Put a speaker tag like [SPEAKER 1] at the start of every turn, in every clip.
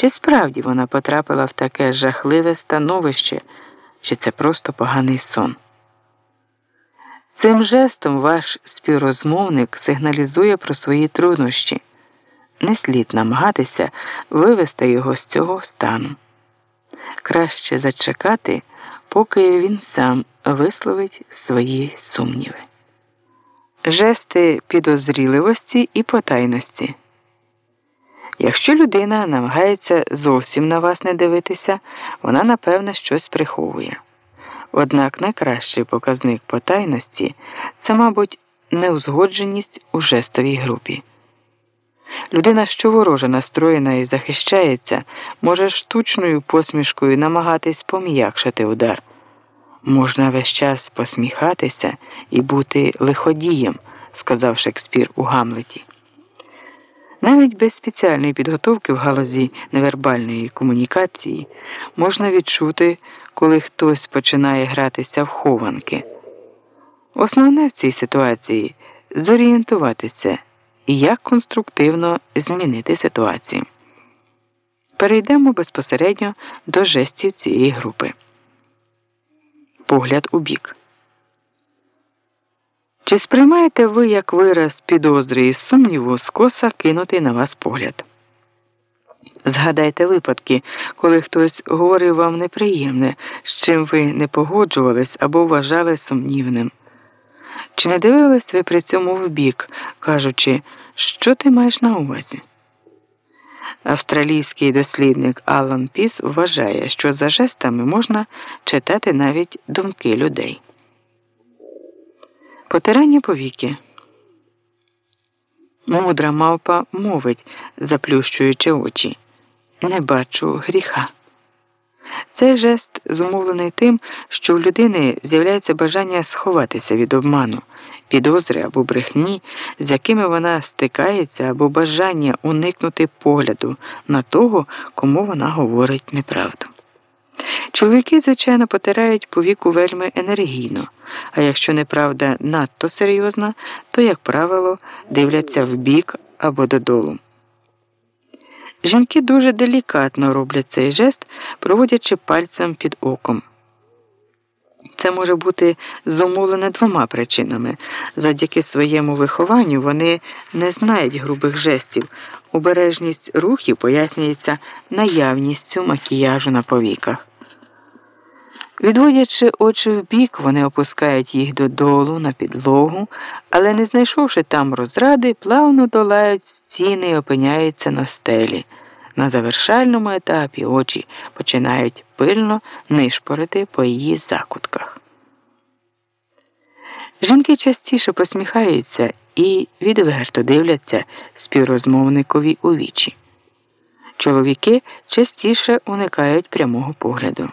[SPEAKER 1] Чи справді вона потрапила в таке жахливе становище, чи це просто поганий сон? Цим жестом ваш співрозмовник сигналізує про свої труднощі. Не слід намагатися вивести його з цього стану. Краще зачекати, поки він сам висловить свої сумніви. Жести підозріливості і потайності. Якщо людина намагається зовсім на вас не дивитися, вона напевне щось приховує. Однак найкращий показник потайності це, мабуть, неузгодженість у жестовій групі. Людина, що вороже настроєна і захищається, може штучною посмішкою намагатись пом'якшити удар. Можна весь час посміхатися і бути лиходієм, сказав Шекспір у Гамлеті. Навіть без спеціальної підготовки в галузі невербальної комунікації можна відчути, коли хтось починає гратися в хованки. Основне в цій ситуації зорієнтуватися і як конструктивно змінити ситуацію. Перейдемо безпосередньо до жестів цієї групи. Погляд у бік. Чи сприймаєте ви як вираз підозри і сумніву скоса кинутий на вас погляд? Згадайте випадки, коли хтось говорив вам неприємне, з чим ви не погоджувались або вважали сумнівним. Чи не дивились ви при цьому вбік, кажучи, що ти маєш на увазі? Австралійський дослідник Аллан Піс вважає, що за жестами можна читати навіть думки людей. Потирання повіки. Мудра мавпа мовить, заплющуючи очі. Не бачу гріха. Цей жест зумовлений тим, що в людини з'являється бажання сховатися від обману, підозри або брехні, з якими вона стикається, або бажання уникнути погляду на того, кому вона говорить неправду. Чоловіки, звичайно, потирають повіку вельми енергійно, а якщо неправда надто серйозна, то, як правило, дивляться вбік або додолу. Жінки дуже делікатно роблять цей жест, проводячи пальцем під оком. Це може бути зумовлене двома причинами. Завдяки своєму вихованню вони не знають грубих жестів. Обережність рухів пояснюється наявністю макіяжу на повіках. Відводячи очі в бік, вони опускають їх додолу на підлогу, але, не знайшовши там розради, плавно долають стіни і опиняються на стелі. На завершальному етапі очі починають пильно нишпорити по її закутках. Жінки частіше посміхаються і відверто дивляться співрозмовникові у вічі. Чоловіки частіше уникають прямого погляду.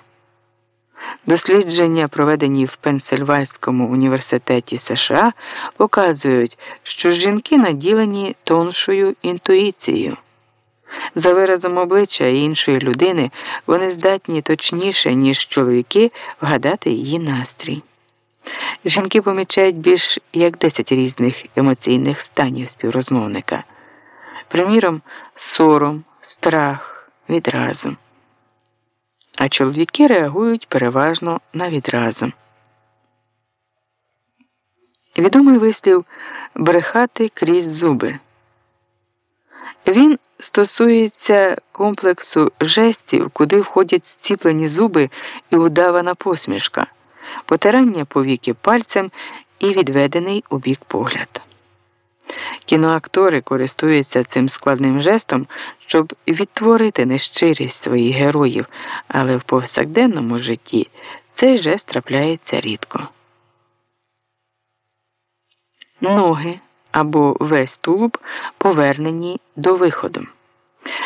[SPEAKER 1] Дослідження, проведені в Пенсильванському університеті США, показують, що жінки наділені тоншою інтуїцією. За виразом обличчя іншої людини вони здатні точніше, ніж чоловіки, вгадати її настрій. Жінки помічають більш як 10 різних емоційних станів співрозмовника, приміром, сором, страх, відразу. А чоловіки реагують переважно на відразу. Відомий вислів брехати крізь зуби. Він стосується комплексу жестів, куди входять зціплені зуби і удавана посмішка, потирання повіки пальцем і відведений у бік погляд. Кіноактори користуються цим складним жестом, щоб відтворити нещирість своїх героїв, але в повсякденному житті цей жест трапляється рідко. Ноги або весь тулуб повернені до виходу.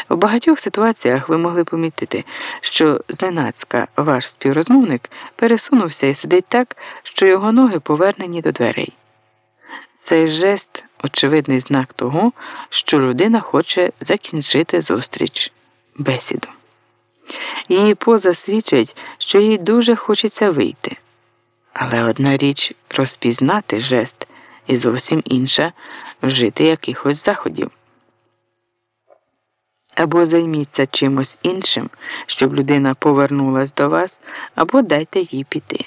[SPEAKER 1] В багатьох ситуаціях ви могли помітити, що зненацька ваш співрозмовник пересунувся і сидить так, що його ноги повернені до дверей. Цей жест очевидний знак того, що людина хоче закінчити зустріч бесіду. Її поза свідчить, що їй дуже хочеться вийти. Але одна річ розпізнати жест і зовсім інша вжити якихось заходів. Або займіться чимось іншим, щоб людина повернулась до вас, або дайте їй піти.